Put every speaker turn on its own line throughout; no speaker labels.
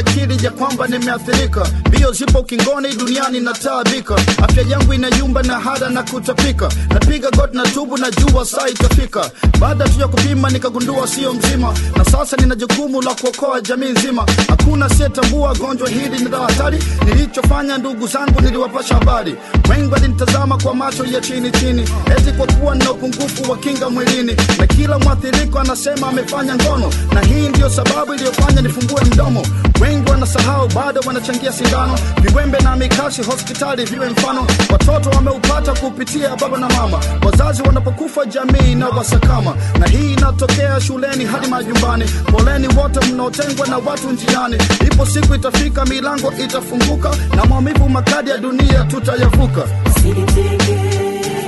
akili ya kwamba nimeathirika. Mbio zipo kingoni, duniani nataabika afya yangu inayumba na hada na kutapika. Napiga goti na tubu na jua saa itafika. Baada tu ya kupima nikagundua sio mzima. Na sasa nina jukumu la kuokoa jamii nzima. Hakuna asiyetambua gonjwa hili ni la hatari. Nilichofanya ndugu zangu niliwapasha habari. Wengi walinitazama kwa macho ya chini chini. Eti kwa kuwa nina upungufu wa kinga mwilini. Na kila mwathiriko anasema amefanya ngono. Na hii ndiyo sababu iliyofanya nifungue mdomo wengi wanasahau bado wanachangia sindano. Viwembe na mikashi hospitali viwe mfano. Watoto wameupata kupitia baba na mama. Wazazi wanapokufa jamii na wasakama na hii inatokea shuleni hadi majumbani. Poleni wote mnaotengwa na watu njiani. Ipo siku itafika milango itafunguka. Na maumivu makadi ya dunia tutayavuka.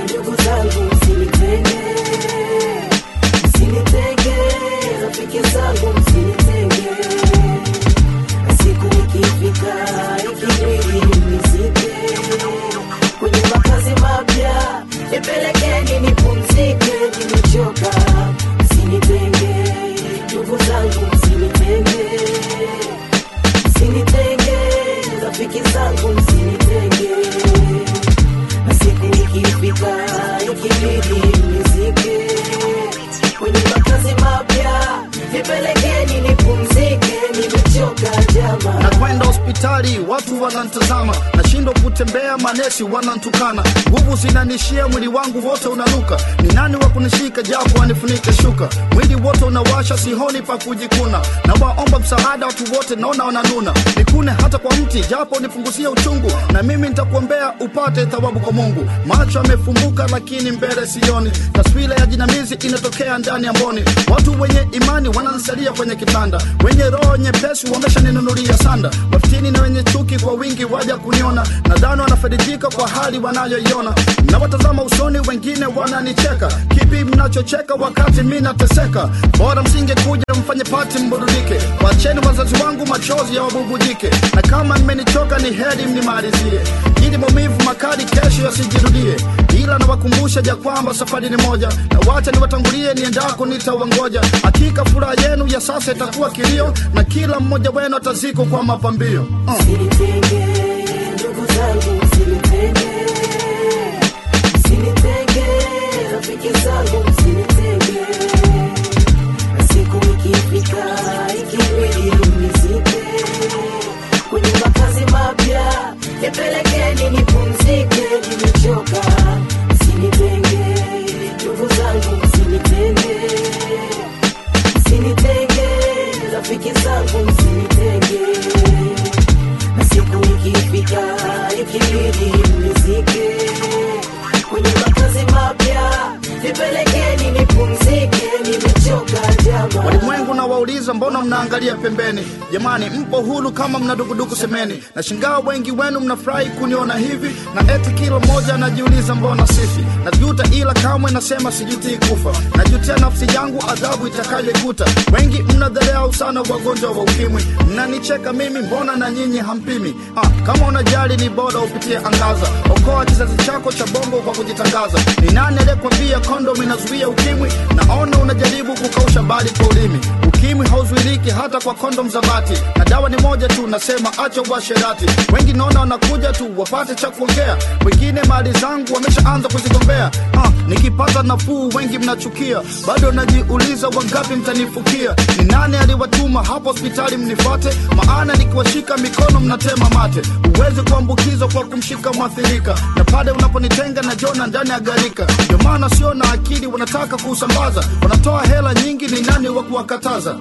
Ndugu zangu.
Ciao. Hospitali watu wanantazama. Nashindwa kutembea manesi wanantukana. Nguvu zinanishia mwili wangu wote unanuka. Ni nani wa kunishika japo anifunike shuka? Mwili wote unawasha sihoni pa kujikuna. Na waomba msaada watu wote naona wananuna. Nikune hata kwa mti japo nipunguzie uchungu. Na mimi nitakuombea upate thawabu kwa mungu. Macho amefumbuka lakini mbele sioni. Taswira ya jinamizi inatokea ndani ya mboni. Watu wenye imani wanansalia kwenye kitanda. Wenye roho nyepesi wameshaninunulia sanda. Wafitini na wenye chuki kwa wingi waja kuniona. Nadhani wanafarijika kwa hali wanayoiona. Nawatazama usoni wengine wananicheka. Kipi mnachocheka wakati mi nateseka? Bora msingekuja mfanye pati mburudike wacheni wazazi wangu machozi yawabubujike, na kama mmenichoka ni heri mnimalizie. Ili maumivu makali kesho yasijirudie. Ila nawakumbusha ja kwamba safari ni moja. Na wacha niwatangulie niendako nitawangoja. Hakika furaha yenu ya sasa itakuwa kilio. Na kila mmoja wenu ataziko kwa mapambio. Uh. Walimwengu mbona mnaangalia pembeni? Jamani mpo huru kama mnadukuduku, semeni. Na shingao wengi wenu mnafurahi kuniona hivi. Na eti kila mmoja anajiuliza mbona sifi? Najuta ila kamwe nasema sijutii kufa. Najutia nafsi yangu adhabu itakayoikuta wengi mnadharau sana wagonjwa wa ukimwi. Mnanicheka mimi mbona na nyinyi hampimi? Ah, kama unajali ni bora upitie angaza. Okoa kizazi chako cha bongo kwa kujitangaza. Ni nani aliyekwambia kondom inazuia ukimwi? Naona unajaribu kukausha bali kwa ulimi. Ukimwi hauzuiliki hata kwa kondom za bati na dawa ni moja tu nasema acha uasherati wengi naona wanakuja tu wapate cha kuongea. Wengine mali zangu wameshaanza kuzigombea. Ah, nikipata nafuu wengi mnachukia. Bado najiuliza wangapi mtanifukia. Ni nani aliwatuma hapo hospitali mnifate? maana nikiwashika mikono mnatema mate huwezi kuambukizwa kwa kumshika mwathirika. Na pale unaponitenga na jona ndani ya garika. Ndio maana sio na akili wanataka kuusambaza. Wanatoa hela nyingi ni nani wa kuwakataza